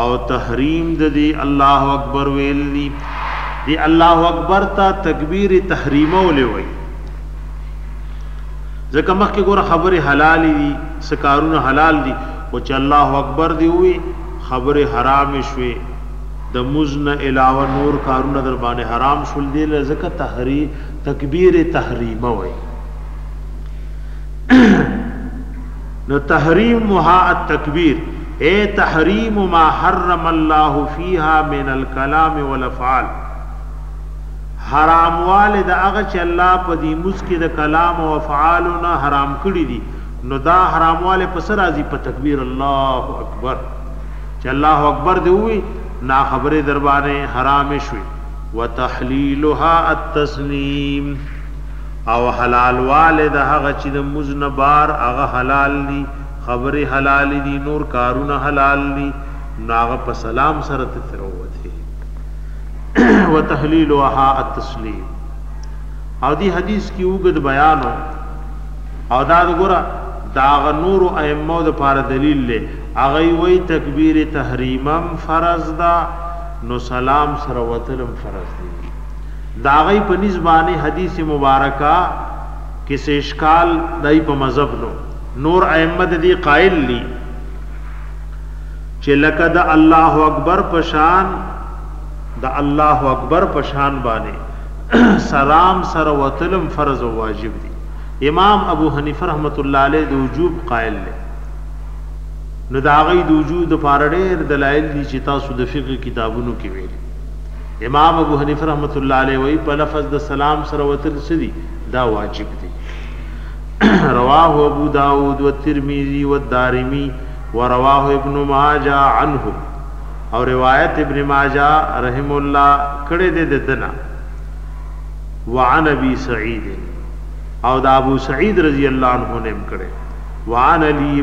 او تحریم د دې الله اکبر ویل دي دې الله اکبر ته تکبیر تحریمه ولې وایي ځکه مخکې ګوره خبرې حلال دي سکارونه حلال دي او چې الله اکبر دی وي خبرې حرام شوي د مزن علاوه نور کارونه در باندې حرام شول دي لزکه تحری تکبیر تحریمه وایي نو تحریم مها التکبیر ای تحریم ما حرم الله فیها من الکلام والافعال حرام والی د هغه چې الله په دې مونځ کې د کلام او افعالو نه حرام کړی دي نو دا حرام والی په څه راځي په تکبیر الله اکبر چې الله اکبر دی وی نا خبره در باندې حرام شوي وتحلیلها التسلیم او حلال والی د هغه چی د مونځ نه بار هغه حلال دی خبری حلالی دی نور کارونه حلال دی نو هغه په سلام سره ته تری ووتی وتحلیلها التسلیم او دی حدیث کی اوږد بیان او دا ګوره دا هغه نور ائمه د پاره دلیل دی هغه وی تکبیر تحریمم فرض ده نو سلام سره وتلم فرض دی داغی په نیز بانی حدیث مبارکه کی څه اشکال دای په مذهب نو نور ائمه ددی قائل دی چه لکه د الله اکبر په شان د الله اکبر په شان بانی سلام سره وتلم فرض او واجب دی امام ابو حنیفه رحمت الله علیه د وجوب قائل دی نو دا غي د وجود لپاره ډېر دلایل دي چې تاسو د فقه کتابونو کې ویلي امام ابو حنیفه رحمته الله علیه وایي، په لفظ د سلام سره وتل څه دي؟ دا واجب دی. رواه ابو داؤد والترمذي والدارمي ورواه ابن ماجه عنه او روایت ابن ماجه رحمه الله کړی دی د ده نه وعن ابي سعید او د ابو سعید رضی الله عنه نه هم کړی وعن علي